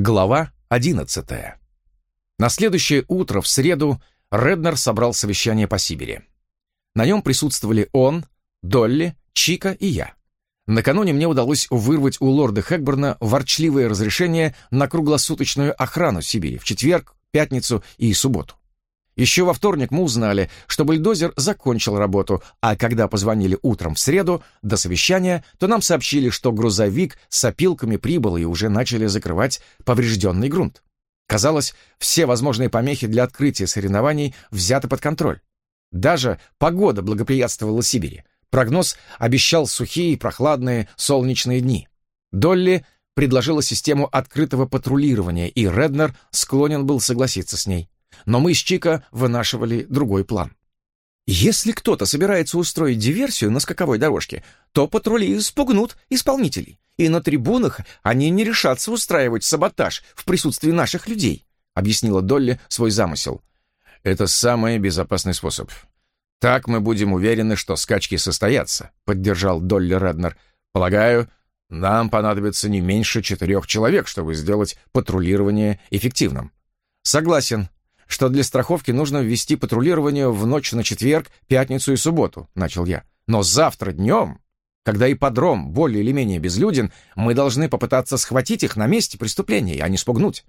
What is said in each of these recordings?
Глава 11. На следующее утро, в среду, Реднер собрал совещание по Сибири. На нем присутствовали он, Долли, Чика и я. Накануне мне удалось вырвать у лорда Хэкберна ворчливое разрешение на круглосуточную охрану Сибири в четверг, пятницу и субботу. Еще во вторник мы узнали, что бульдозер закончил работу, а когда позвонили утром в среду до совещания, то нам сообщили, что грузовик с опилками прибыл и уже начали закрывать поврежденный грунт. Казалось, все возможные помехи для открытия соревнований взяты под контроль. Даже погода благоприятствовала Сибири. Прогноз обещал сухие, прохладные, солнечные дни. Долли предложила систему открытого патрулирования, и Реднер склонен был согласиться с ней но мы с Чика вынашивали другой план. Если кто-то собирается устроить диверсию на скаковой дорожке, то патрули спугнут исполнителей, и на трибунах они не решатся устраивать саботаж в присутствии наших людей, объяснила Долли свой замысел. Это самый безопасный способ. Так мы будем уверены, что скачки состоятся, поддержал Долли Реднер. Полагаю, нам понадобится не меньше четырех человек, чтобы сделать патрулирование эффективным. Согласен, что для страховки нужно ввести патрулирование в ночь на четверг, пятницу и субботу», — начал я. «Но завтра днем, когда ипподром более или менее безлюден, мы должны попытаться схватить их на месте преступления, а не спугнуть.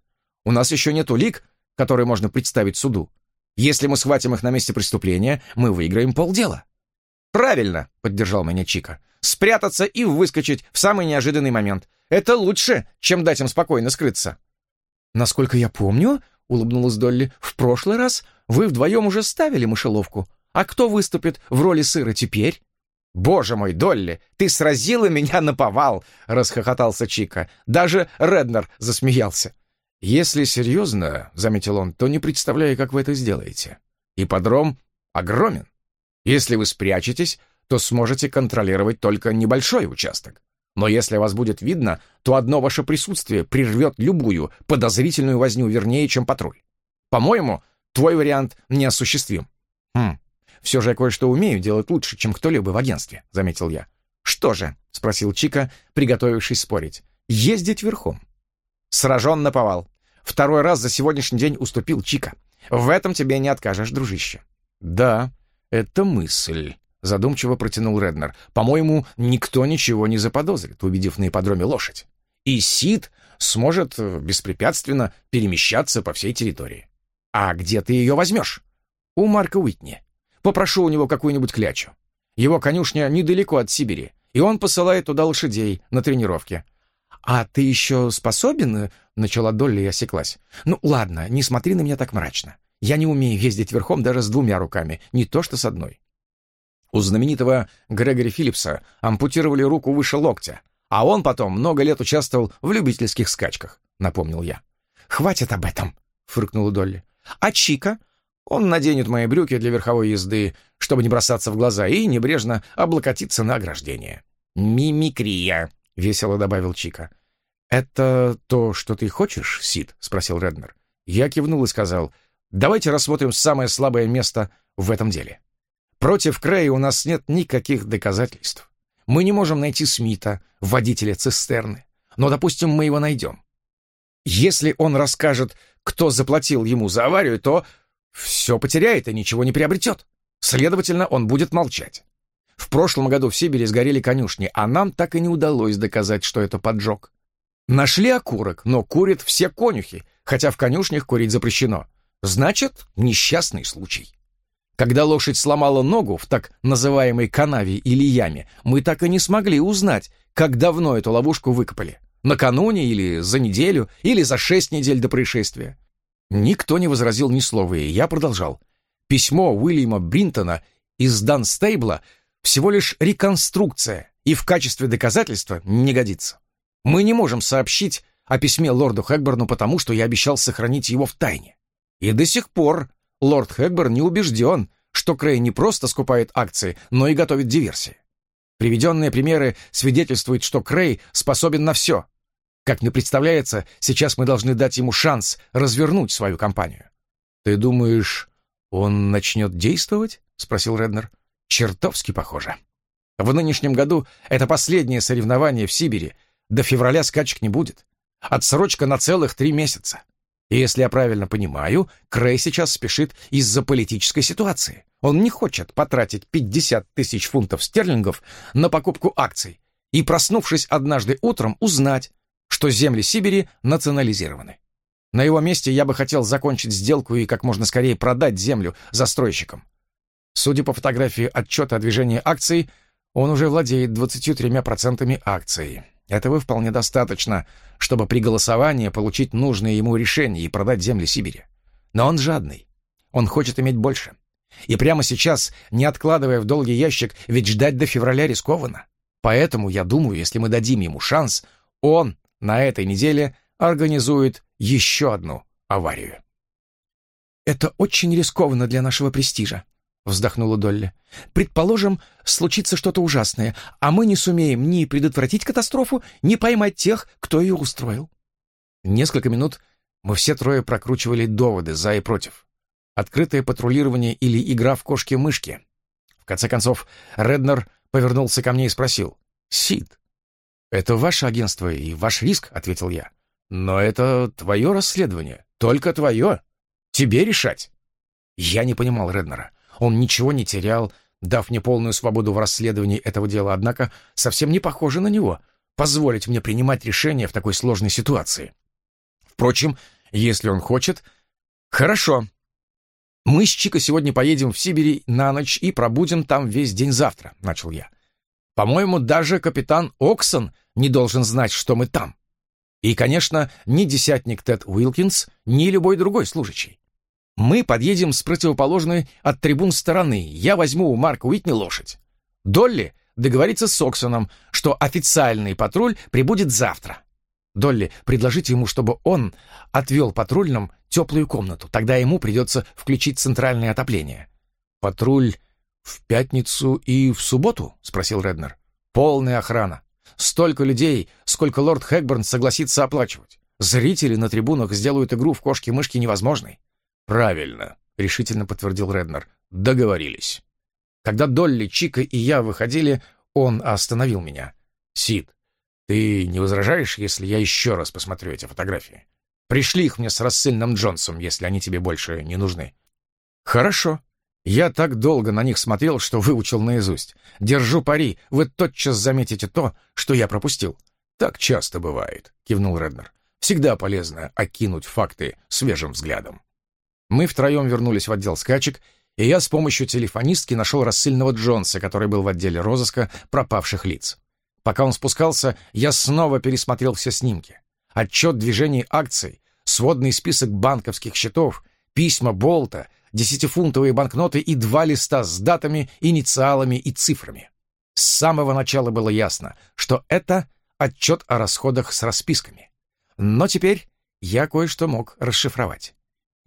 У нас еще нет улик, которые можно представить суду. Если мы схватим их на месте преступления, мы выиграем полдела». «Правильно», — поддержал меня Чика. «Спрятаться и выскочить в самый неожиданный момент. Это лучше, чем дать им спокойно скрыться». «Насколько я помню, улыбнулась Долли. «В прошлый раз вы вдвоем уже ставили мышеловку. А кто выступит в роли сыра теперь?» «Боже мой, Долли, ты сразила меня на повал!» — расхохотался Чика. Даже Реднер засмеялся. «Если серьезно, — заметил он, — то не представляю, как вы это сделаете. Ипподром огромен. Если вы спрячетесь, то сможете контролировать только небольшой участок. Но если вас будет видно, то одно ваше присутствие прервет любую подозрительную возню вернее, чем патруль. По-моему, твой вариант неосуществим. Хм, все же я кое-что умею делать лучше, чем кто-либо в агентстве, заметил я. Что же? спросил Чика, приготовившись спорить. Ездить верхом. Сражен на повал. Второй раз за сегодняшний день уступил Чика. В этом тебе не откажешь, дружище. Да, это мысль, Задумчиво протянул Реднер. «По-моему, никто ничего не заподозрит, увидев на ипподроме лошадь. И Сид сможет э, беспрепятственно перемещаться по всей территории. А где ты ее возьмешь? У Марка Уитни. Попрошу у него какую-нибудь клячу. Его конюшня недалеко от Сибири, и он посылает туда лошадей на тренировки. «А ты еще способен?» — начала Долли и осеклась. «Ну, ладно, не смотри на меня так мрачно. Я не умею ездить верхом даже с двумя руками, не то что с одной. У знаменитого Грегори Филлипса ампутировали руку выше локтя, а он потом много лет участвовал в любительских скачках, напомнил я. «Хватит об этом», — фыркнула Долли. «А Чика? Он наденет мои брюки для верховой езды, чтобы не бросаться в глаза, и небрежно облокотиться на ограждение». «Мимикрия», — весело добавил Чика. «Это то, что ты хочешь, Сид?» — спросил Реднер. Я кивнул и сказал, «Давайте рассмотрим самое слабое место в этом деле». Против Крэя у нас нет никаких доказательств. Мы не можем найти Смита, водителя цистерны. Но, допустим, мы его найдем. Если он расскажет, кто заплатил ему за аварию, то все потеряет и ничего не приобретет. Следовательно, он будет молчать. В прошлом году в Сибири сгорели конюшни, а нам так и не удалось доказать, что это поджог. Нашли окурок, но курят все конюхи, хотя в конюшнях курить запрещено. Значит, несчастный случай. Когда лошадь сломала ногу в так называемой канаве или яме, мы так и не смогли узнать, как давно эту ловушку выкопали. Накануне или за неделю, или за шесть недель до происшествия. Никто не возразил ни слова, и я продолжал. Письмо Уильяма Бринтона из Данстейбла всего лишь реконструкция и в качестве доказательства не годится. Мы не можем сообщить о письме лорду Хэкберну, потому что я обещал сохранить его в тайне. И до сих пор лорд Хэкберн не убежден, что Крей не просто скупает акции, но и готовит диверсии. Приведенные примеры свидетельствуют, что Крей способен на все. Как мне представляется, сейчас мы должны дать ему шанс развернуть свою кампанию. «Ты думаешь, он начнет действовать?» — спросил Реднер. «Чертовски похоже. В нынешнем году это последнее соревнование в Сибири. До февраля скачек не будет. Отсрочка на целых три месяца. И если я правильно понимаю, Крей сейчас спешит из-за политической ситуации. Он не хочет потратить 50 тысяч фунтов стерлингов на покупку акций и, проснувшись однажды утром, узнать, что земли Сибири национализированы. На его месте я бы хотел закончить сделку и как можно скорее продать землю застройщикам. Судя по фотографии отчета о движении акций, он уже владеет 23% акций. Этого вполне достаточно, чтобы при голосовании получить нужное ему решение и продать земли Сибири. Но он жадный. Он хочет иметь больше. И прямо сейчас, не откладывая в долгий ящик, ведь ждать до февраля рискованно. Поэтому, я думаю, если мы дадим ему шанс, он на этой неделе организует еще одну аварию. «Это очень рискованно для нашего престижа», — вздохнула Долли. «Предположим, случится что-то ужасное, а мы не сумеем ни предотвратить катастрофу, ни поймать тех, кто ее устроил». Несколько минут мы все трое прокручивали доводы за и против. Открытое патрулирование или игра в кошки-мышки. В конце концов, Реднер повернулся ко мне и спросил. «Сид, это ваше агентство и ваш риск», — ответил я. «Но это твое расследование, только твое. Тебе решать». Я не понимал Реднера. Он ничего не терял, дав мне полную свободу в расследовании этого дела, однако совсем не похоже на него позволить мне принимать решения в такой сложной ситуации. Впрочем, если он хочет... Хорошо. Мы с Чико сегодня поедем в Сибирь на ночь и пробудем там весь день завтра, — начал я. По-моему, даже капитан Оксон не должен знать, что мы там. И, конечно, ни десятник Тед Уилкинс, ни любой другой служащий. Мы подъедем с противоположной от трибун стороны. Я возьму у Марка Уитни лошадь. Долли договорится с Оксоном, что официальный патруль прибудет завтра. Долли, предложите ему, чтобы он отвел патрульным теплую комнату. Тогда ему придется включить центральное отопление. «Патруль в пятницу и в субботу?» — спросил Реднер. «Полная охрана. Столько людей, сколько лорд Хэкберн согласится оплачивать. Зрители на трибунах сделают игру в кошки-мышки невозможной. «Правильно», — решительно подтвердил Реднер. «Договорились». Когда Долли, Чика и я выходили, он остановил меня. «Сид, ты не возражаешь, если я еще раз посмотрю эти фотографии? Пришли их мне с рассыльным Джонсом, если они тебе больше не нужны». «Хорошо. Я так долго на них смотрел, что выучил наизусть. Держу пари, вы тотчас заметите то, что я пропустил». «Так часто бывает», — кивнул Реднер. «Всегда полезно окинуть факты свежим взглядом». Мы втроем вернулись в отдел скачек, и я с помощью телефонистки нашел рассыльного Джонса, который был в отделе розыска пропавших лиц. Пока он спускался, я снова пересмотрел все снимки. Отчет движений акций, сводный список банковских счетов, письма Болта, десятифунтовые банкноты и два листа с датами, инициалами и цифрами. С самого начала было ясно, что это отчет о расходах с расписками. Но теперь я кое-что мог расшифровать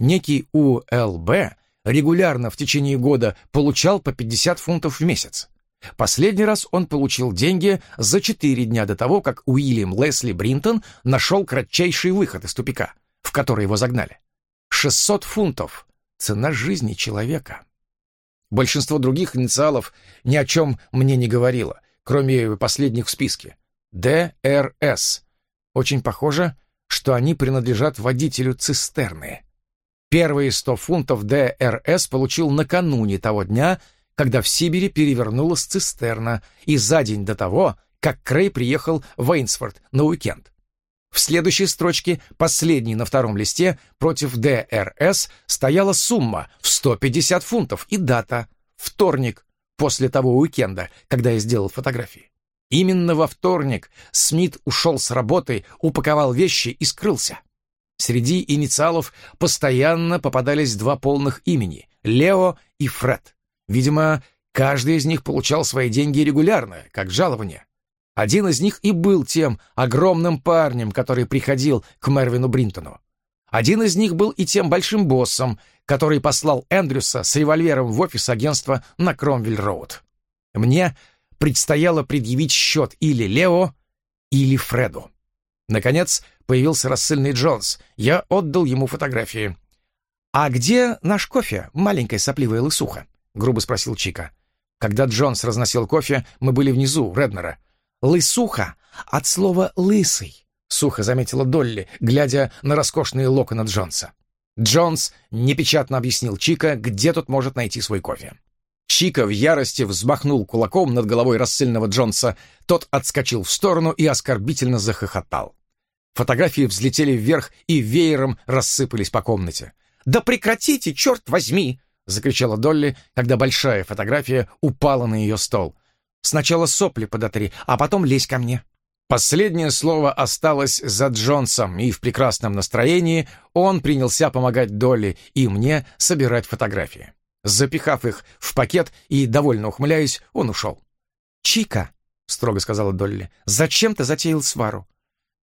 некий УЛБ регулярно в течение года получал по 50 фунтов в месяц. Последний раз он получил деньги за четыре дня до того, как Уильям Лесли Бринтон нашел кратчайший выход из тупика, в который его загнали. 600 фунтов — цена жизни человека. Большинство других инициалов ни о чем мне не говорило, кроме последних в списке. ДРС. Очень похоже, что они принадлежат водителю цистерны. Первые сто фунтов ДРС получил накануне того дня, когда в Сибири перевернулась цистерна, и за день до того, как Крей приехал в Эйнсфорд на уикенд. В следующей строчке, последней на втором листе, против ДРС стояла сумма в 150 фунтов и дата — вторник, после того уикенда, когда я сделал фотографии. Именно во вторник Смит ушел с работы, упаковал вещи и скрылся. Среди инициалов постоянно попадались два полных имени — Лео и Фред. Видимо, каждый из них получал свои деньги регулярно, как жалование. Один из них и был тем огромным парнем, который приходил к Мервину Бринтону. Один из них был и тем большим боссом, который послал Эндрюса с револьвером в офис агентства на Кромвель-Роуд. Мне предстояло предъявить счет или Лео, или Фреду. Наконец появился рассыльный Джонс. Я отдал ему фотографии. «А где наш кофе, маленькая сопливая лысуха?» — грубо спросил Чика. Когда Джонс разносил кофе, мы были внизу, Реднера. «Лысуха от слова «лысый». сухо заметила Долли, глядя на роскошные локоны Джонса. Джонс непечатно объяснил Чика, где тут может найти свой кофе. Чика в ярости взмахнул кулаком над головой рассыльного Джонса, тот отскочил в сторону и оскорбительно захохотал. Фотографии взлетели вверх и веером рассыпались по комнате. «Да прекратите, черт возьми!» — закричала Долли, когда большая фотография упала на ее стол. «Сначала сопли подотри, а потом лезь ко мне». Последнее слово осталось за Джонсом, и в прекрасном настроении он принялся помогать Долли и мне собирать фотографии. Запихав их в пакет и, довольно ухмыляясь, он ушел. «Чика», — строго сказала Долли, — «зачем ты затеял свару?»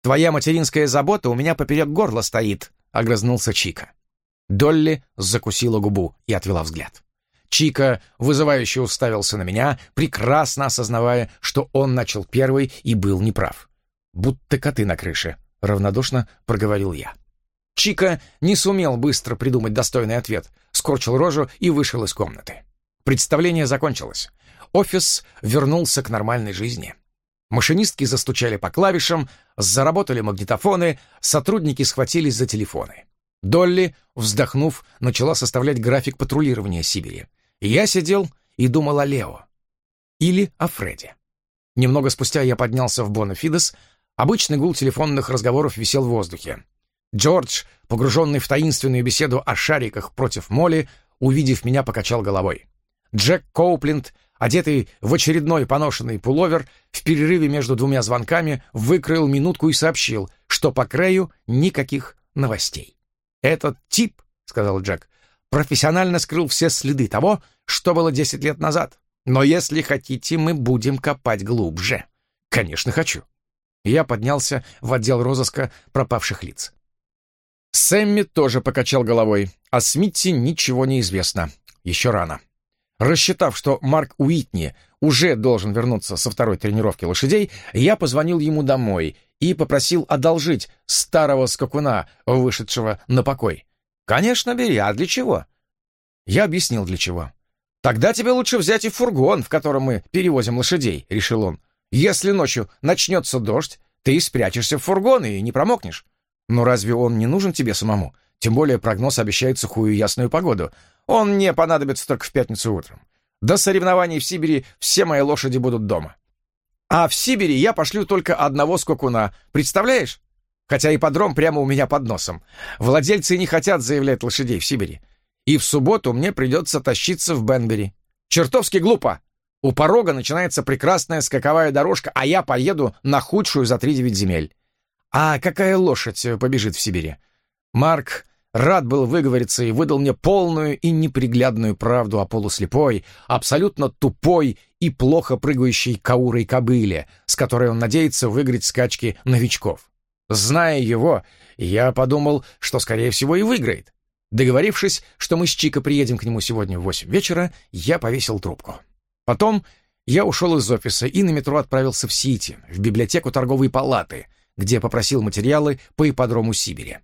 «Твоя материнская забота у меня поперек горла стоит», — огрызнулся Чика. Долли закусила губу и отвела взгляд. Чика вызывающе уставился на меня, прекрасно осознавая, что он начал первый и был неправ. «Будто коты на крыше», — равнодушно проговорил я. Чика не сумел быстро придумать достойный ответ, скорчил рожу и вышел из комнаты. Представление закончилось. Офис вернулся к нормальной жизни. Машинистки застучали по клавишам, заработали магнитофоны, сотрудники схватились за телефоны. Долли, вздохнув, начала составлять график патрулирования Сибири. Я сидел и думал о Лео. Или о Фреде. Немного спустя я поднялся в Бонафидес. Обычный гул телефонных разговоров висел в воздухе. Джордж, погруженный в таинственную беседу о шариках против Молли, увидев меня, покачал головой. Джек Коупленд, одетый в очередной поношенный пуловер, в перерыве между двумя звонками выкроил минутку и сообщил, что по краю никаких новостей. «Этот тип», — сказал Джек, — «профессионально скрыл все следы того, что было десять лет назад. Но если хотите, мы будем копать глубже». «Конечно, хочу». Я поднялся в отдел розыска пропавших лиц. Сэмми тоже покачал головой. О Смитте ничего не известно. Еще рано. Рассчитав, что Марк Уитни уже должен вернуться со второй тренировки лошадей, я позвонил ему домой и попросил одолжить старого скакуна, вышедшего на покой. «Конечно, бери. А для чего?» Я объяснил, для чего. «Тогда тебе лучше взять и фургон, в котором мы перевозим лошадей», — решил он. «Если ночью начнется дождь, ты спрячешься в фургон и не промокнешь. Но разве он не нужен тебе самому? Тем более прогноз обещает сухую ясную погоду. Он мне понадобится только в пятницу утром. До соревнований в Сибири все мои лошади будут дома. А в Сибири я пошлю только одного скакуна. Представляешь? Хотя ипподром прямо у меня под носом. Владельцы не хотят заявлять лошадей в Сибири. И в субботу мне придется тащиться в Бенбери. Чертовски глупо. У порога начинается прекрасная скаковая дорожка, а я поеду на худшую за три девять земель. А какая лошадь побежит в Сибири? Марк рад был выговориться и выдал мне полную и неприглядную правду о полуслепой, абсолютно тупой и плохо прыгающей каурой кобыле, с которой он надеется выиграть скачки новичков. Зная его, я подумал, что, скорее всего, и выиграет. Договорившись, что мы с Чико приедем к нему сегодня в восемь вечера, я повесил трубку. Потом я ушел из офиса и на метро отправился в Сити, в библиотеку торговой палаты — где попросил материалы по ипподрому Сибири.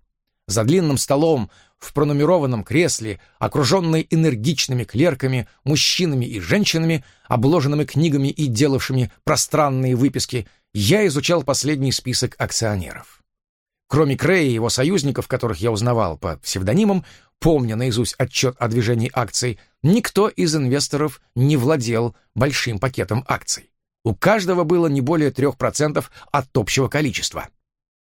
За длинным столом, в пронумерованном кресле, окруженный энергичными клерками, мужчинами и женщинами, обложенными книгами и делавшими пространные выписки, я изучал последний список акционеров. Кроме Крея и его союзников, которых я узнавал по псевдонимам, помня наизусть отчет о движении акций, никто из инвесторов не владел большим пакетом акций. У каждого было не более 3% от общего количества.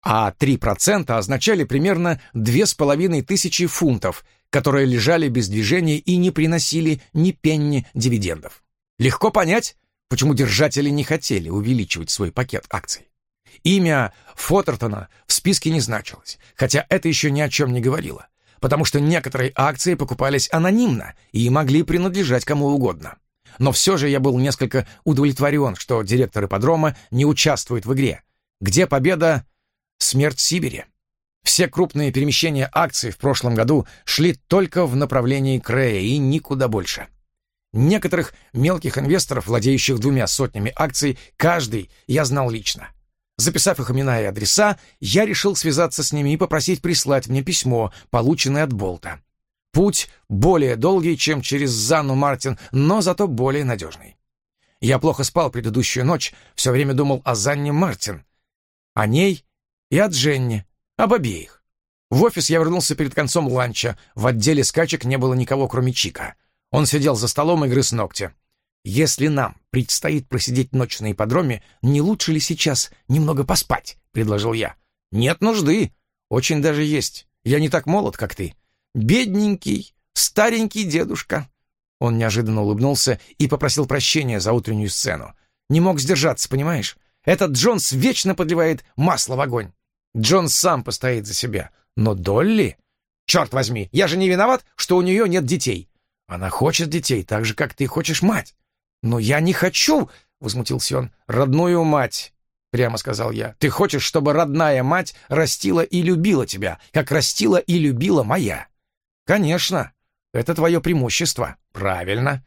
А 3% означали примерно 2500 фунтов, которые лежали без движения и не приносили ни пенни дивидендов. Легко понять, почему держатели не хотели увеличивать свой пакет акций. Имя Фотертона в списке не значилось, хотя это еще ни о чем не говорило, потому что некоторые акции покупались анонимно и могли принадлежать кому угодно. Но все же я был несколько удовлетворен, что директор ипподрома не участвует в игре. Где победа? Смерть Сибири. Все крупные перемещения акций в прошлом году шли только в направлении Крея и никуда больше. Некоторых мелких инвесторов, владеющих двумя сотнями акций, каждый я знал лично. Записав их имена и адреса, я решил связаться с ними и попросить прислать мне письмо, полученное от Болта. Путь более долгий, чем через Занну Мартин, но зато более надежный. Я плохо спал предыдущую ночь, все время думал о Занне Мартин. О ней и от Дженни, об обеих. В офис я вернулся перед концом ланча. В отделе скачек не было никого, кроме Чика. Он сидел за столом и грыз ногти. «Если нам предстоит просидеть ночь на ипподроме, не лучше ли сейчас немного поспать?» — предложил я. «Нет нужды. Очень даже есть. Я не так молод, как ты. Бедненький, старенький дедушка». Он неожиданно улыбнулся и попросил прощения за утреннюю сцену. Не мог сдержаться, понимаешь? Этот Джонс вечно подливает масло в огонь. Джонс сам постоит за себя. Но Долли... Черт возьми, я же не виноват, что у нее нет детей. Она хочет детей, так же, как ты хочешь мать. «Но я не хочу!» — возмутился он. «Родную мать!» — прямо сказал я. «Ты хочешь, чтобы родная мать растила и любила тебя, как растила и любила моя?» «Конечно! Это твое преимущество. Правильно!»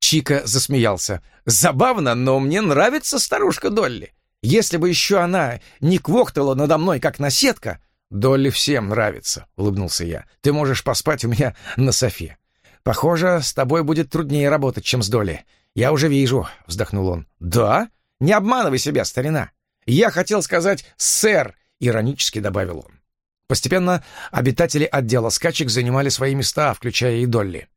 Чика засмеялся. «Забавно, но мне нравится старушка Долли. Если бы еще она не квохтала надо мной, как наседка...» «Долли всем нравится», — улыбнулся я. «Ты можешь поспать у меня на софе. Похоже, с тобой будет труднее работать, чем с Долли. «Я уже вижу», — вздохнул он. «Да? Не обманывай себя, старина. Я хотел сказать «сэр», — иронически добавил он. Постепенно обитатели отдела скачек занимали свои места, включая и Долли.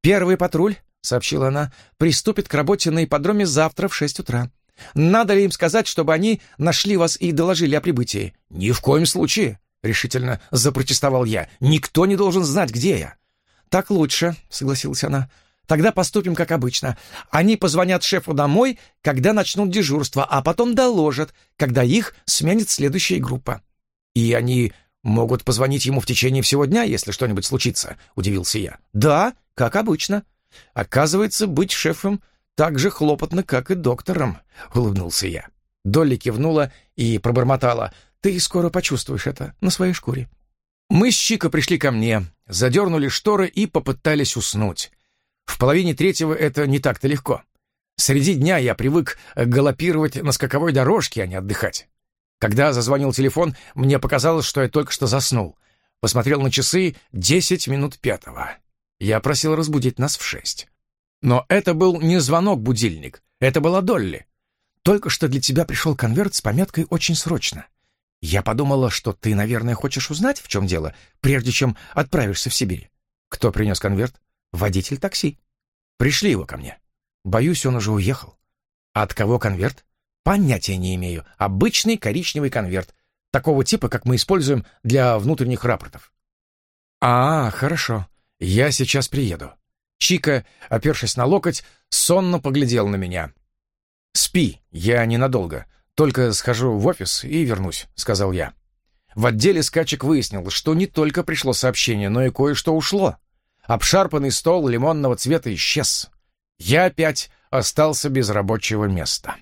«Первый патруль», — сообщила она, — «приступит к работе на ипподроме завтра в шесть утра. Надо ли им сказать, чтобы они нашли вас и доложили о прибытии?» «Ни в коем случае», — решительно запротестовал я. «Никто не должен знать, где я». «Так лучше», — согласилась она. Тогда поступим как обычно. Они позвонят шефу домой, когда начнут дежурство, а потом доложат, когда их сменит следующая группа. И они могут позвонить ему в течение всего дня, если что-нибудь случится, удивился я. Да, как обычно. Оказывается, быть шефом так же хлопотно, как и доктором, улыбнулся я. Долли кивнула и пробормотала. Ты скоро почувствуешь это на своей шкуре. Мы с Чика пришли ко мне, задернули шторы и попытались уснуть. В половине третьего это не так-то легко. Среди дня я привык галопировать на скаковой дорожке, а не отдыхать. Когда зазвонил телефон, мне показалось, что я только что заснул. Посмотрел на часы десять минут пятого. Я просил разбудить нас в шесть. Но это был не звонок-будильник, это была Долли. Только что для тебя пришел конверт с пометкой «Очень срочно». Я подумала, что ты, наверное, хочешь узнать, в чем дело, прежде чем отправишься в Сибирь. Кто принес конверт? Водитель такси. Пришли его ко мне. Боюсь, он уже уехал. А от кого конверт? Понятия не имею. Обычный коричневый конверт. Такого типа, как мы используем для внутренних рапортов. А, хорошо. Я сейчас приеду. Чика, опершись на локоть, сонно поглядел на меня. «Спи, я ненадолго. Только схожу в офис и вернусь», — сказал я. В отделе скачек выяснил, что не только пришло сообщение, но и кое-что ушло. Обшарпанный стол лимонного цвета исчез. Я опять остался без рабочего места.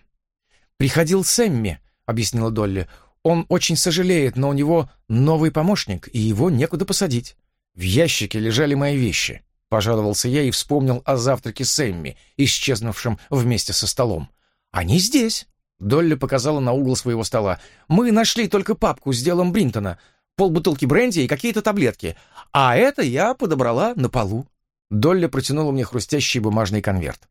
«Приходил Сэмми», — объяснила Долли. «Он очень сожалеет, но у него новый помощник, и его некуда посадить». В ящике лежали мои вещи. Пожаловался я и вспомнил о завтраке Сэмми, исчезнувшем вместе со столом. «Они здесь», — Долли показала на угол своего стола. «Мы нашли только папку с делом Бринтона полбутылки бренди и какие-то таблетки, а это я подобрала на полу». Долли протянула мне хрустящий бумажный конверт.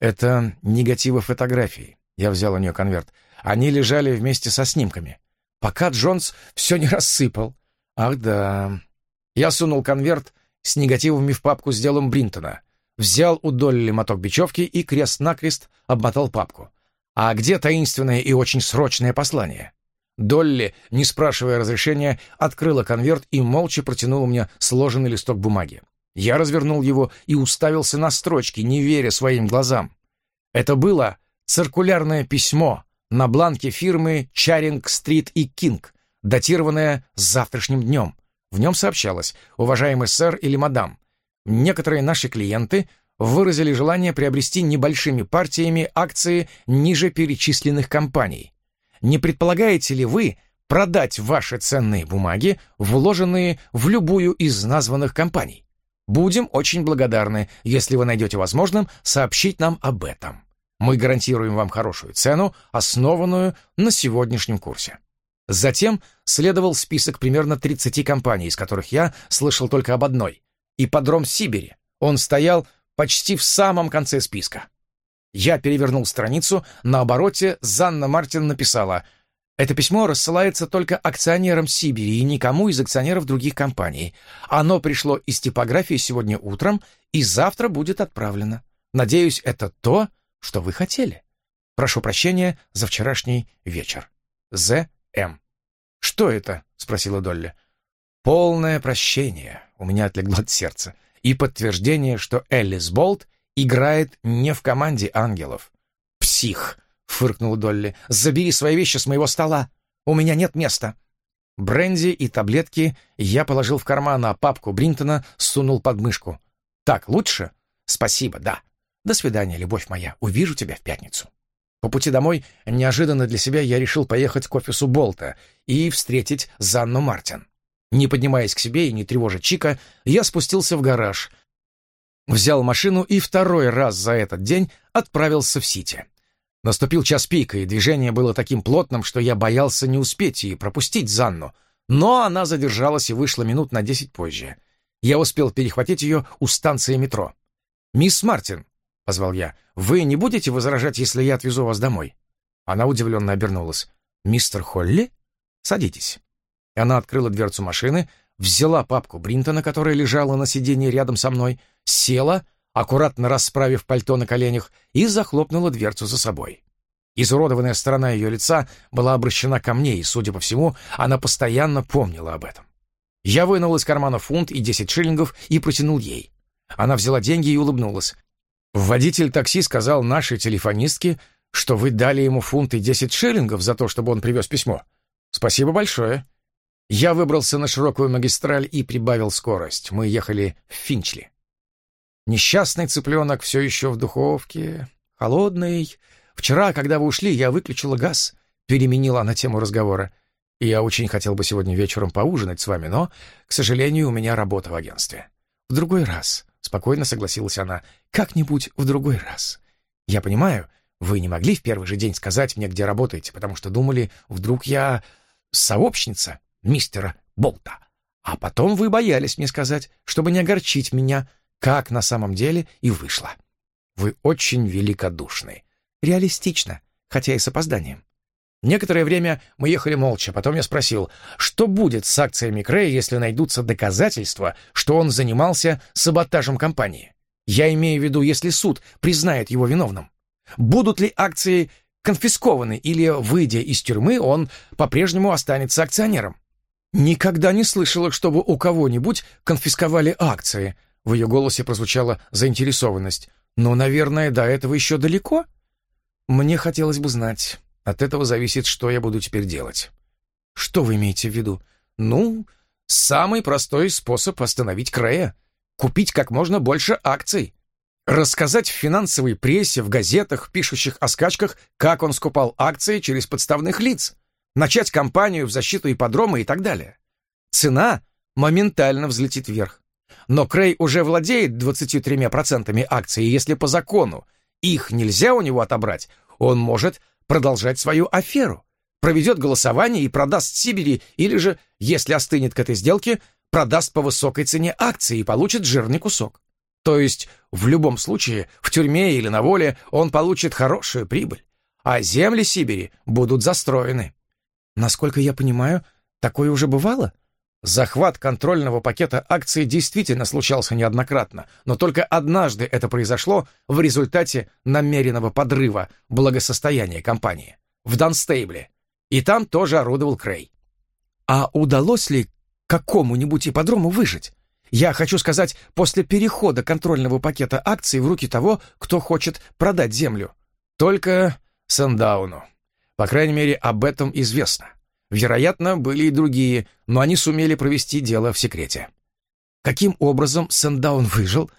«Это негативы фотографий». Я взял у нее конверт. Они лежали вместе со снимками. Пока Джонс все не рассыпал. Ах да. Я сунул конверт с негативами в папку с делом Бринтона. Взял у Долли моток бечевки и крест-накрест обмотал папку. А где таинственное и очень срочное послание? Долли, не спрашивая разрешения, открыла конверт и молча протянула мне сложенный листок бумаги. Я развернул его и уставился на строчки, не веря своим глазам. Это было циркулярное письмо на бланке фирмы Чаринг Стрит и Кинг, датированное завтрашним днем. В нем сообщалось «Уважаемый сэр или мадам, некоторые наши клиенты выразили желание приобрести небольшими партиями акции ниже перечисленных компаний. Не предполагаете ли вы продать ваши ценные бумаги, вложенные в любую из названных компаний? Будем очень благодарны, если вы найдете возможным сообщить нам об этом. Мы гарантируем вам хорошую цену, основанную на сегодняшнем курсе. Затем следовал список примерно 30 компаний, из которых я слышал только об одной — Ипподром Сибири. Он стоял почти в самом конце списка. Я перевернул страницу, на обороте Занна Мартин написала Это письмо рассылается только акционерам Сибири и никому из акционеров других компаний. Оно пришло из типографии сегодня утром и завтра будет отправлено. Надеюсь, это то, что вы хотели. Прошу прощения за вчерашний вечер. З. М. «Что это?» — спросила Долли. «Полное прощение», — у меня отлегло от сердца, и подтверждение, что Эллис Болт играет не в команде ангелов. «Псих!» — фыркнула Долли. «Забери свои вещи с моего стола. У меня нет места». Бренди и таблетки я положил в карман, а папку Бринтона сунул под мышку. «Так лучше?» «Спасибо, да. До свидания, любовь моя. Увижу тебя в пятницу». По пути домой, неожиданно для себя, я решил поехать к офису Болта и встретить Занну Мартин. Не поднимаясь к себе и не тревожа Чика, я спустился в гараж, взял машину и второй раз за этот день отправился в Сити. Наступил час пика, и движение было таким плотным, что я боялся не успеть и пропустить Занну, но она задержалась и вышла минут на десять позже. Я успел перехватить ее у станции метро. «Мисс Мартин», — позвал я, — «вы не будете возражать, если я отвезу вас домой?» Она удивленно обернулась. «Мистер Холли? Садитесь». Она открыла дверцу машины, взяла папку Бринтона, которая лежала на сиденье рядом со мной, села аккуратно расправив пальто на коленях, и захлопнула дверцу за собой. Изуродованная сторона ее лица была обращена ко мне, и, судя по всему, она постоянно помнила об этом. Я вынул из кармана фунт и десять шиллингов и протянул ей. Она взяла деньги и улыбнулась. Водитель такси сказал нашей телефонистке, что вы дали ему фунт и десять шиллингов за то, чтобы он привез письмо. Спасибо большое. Я выбрался на широкую магистраль и прибавил скорость. Мы ехали в Финчли. Несчастный цыпленок все еще в духовке, холодный. Вчера, когда вы ушли, я выключила газ, переменила на тему разговора. Я очень хотел бы сегодня вечером поужинать с вами, но, к сожалению, у меня работа в агентстве. В другой раз, — спокойно согласилась она, — как-нибудь в другой раз. Я понимаю, вы не могли в первый же день сказать мне, где работаете, потому что думали, вдруг я сообщница мистера Болта. А потом вы боялись мне сказать, чтобы не огорчить меня, как на самом деле и вышло. Вы очень великодушны. Реалистично, хотя и с опозданием. Некоторое время мы ехали молча, потом я спросил, что будет с акциями Крэя, если найдутся доказательства, что он занимался саботажем компании. Я имею в виду, если суд признает его виновным. Будут ли акции конфискованы, или, выйдя из тюрьмы, он по-прежнему останется акционером? Никогда не слышала, чтобы у кого-нибудь конфисковали акции, в ее голосе прозвучала заинтересованность. «Но, наверное, до этого еще далеко?» «Мне хотелось бы знать. От этого зависит, что я буду теперь делать». «Что вы имеете в виду?» «Ну, самый простой способ остановить Крея. Купить как можно больше акций. Рассказать в финансовой прессе, в газетах, пишущих о скачках, как он скупал акции через подставных лиц. Начать кампанию в защиту ипподрома и так далее. Цена моментально взлетит вверх. Но Крей уже владеет 23% акций, и если по закону их нельзя у него отобрать, он может продолжать свою аферу, проведет голосование и продаст Сибири, или же, если остынет к этой сделке, продаст по высокой цене акции и получит жирный кусок. То есть, в любом случае, в тюрьме или на воле он получит хорошую прибыль, а земли Сибири будут застроены. Насколько я понимаю, такое уже бывало? Захват контрольного пакета акций действительно случался неоднократно, но только однажды это произошло в результате намеренного подрыва благосостояния компании в Данстейбле, и там тоже орудовал Крей. А удалось ли какому-нибудь ипподрому выжить? Я хочу сказать, после перехода контрольного пакета акций в руки того, кто хочет продать землю. Только Сандауну. По крайней мере, об этом известно. Вероятно, были и другие, но они сумели провести дело в секрете. Каким образом Сэндаун выжил?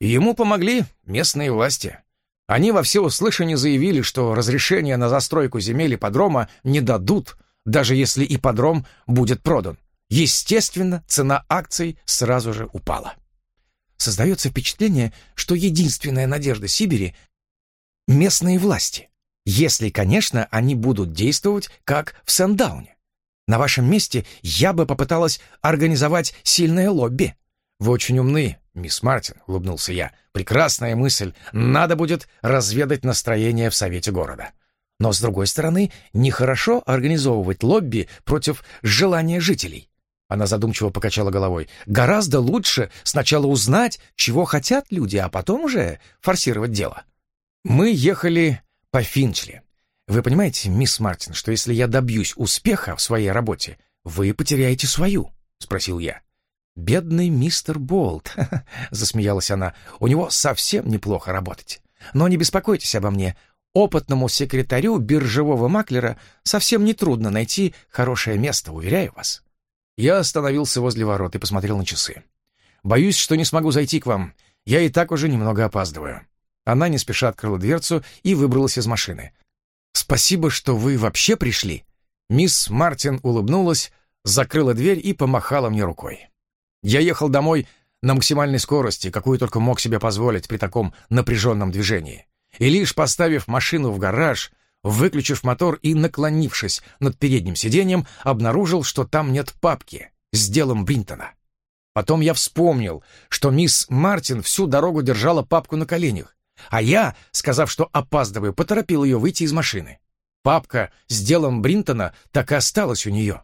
Ему помогли местные власти. Они во всеуслышание заявили, что разрешение на застройку земель ипподрома не дадут, даже если ипподром будет продан. Естественно, цена акций сразу же упала. Создается впечатление, что единственная надежда Сибири — местные власти. Если, конечно, они будут действовать, как в Сэндауне. На вашем месте я бы попыталась организовать сильное лобби. Вы очень умны, мисс Мартин, — улыбнулся я. Прекрасная мысль. Надо будет разведать настроение в Совете города. Но, с другой стороны, нехорошо организовывать лобби против желания жителей. Она задумчиво покачала головой. «Гораздо лучше сначала узнать, чего хотят люди, а потом уже форсировать дело». Мы ехали по Финчли. Вы понимаете, мисс Мартин, что если я добьюсь успеха в своей работе, вы потеряете свою?» — спросил я. «Бедный мистер Болт», — засмеялась она, — «у него совсем неплохо работать. Но не беспокойтесь обо мне. Опытному секретарю биржевого маклера совсем нетрудно найти хорошее место, уверяю вас». Я остановился возле ворот и посмотрел на часы. «Боюсь, что не смогу зайти к вам. Я и так уже немного опаздываю». Она не спеша открыла дверцу и выбралась из машины. «Спасибо, что вы вообще пришли». Мисс Мартин улыбнулась, закрыла дверь и помахала мне рукой. Я ехал домой на максимальной скорости, какую только мог себе позволить при таком напряженном движении. И лишь поставив машину в гараж, выключив мотор и наклонившись над передним сиденьем, обнаружил, что там нет папки с делом Бринтона. Потом я вспомнил, что мисс Мартин всю дорогу держала папку на коленях, а я, сказав, что опаздываю, поторопил ее выйти из машины. Папка с делом Бринтона так и осталась у нее.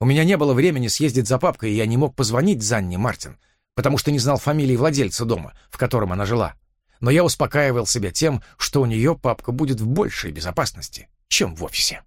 У меня не было времени съездить за папкой, и я не мог позвонить Занне Мартин, потому что не знал фамилии владельца дома, в котором она жила но я успокаивал себя тем, что у нее папка будет в большей безопасности, чем в офисе.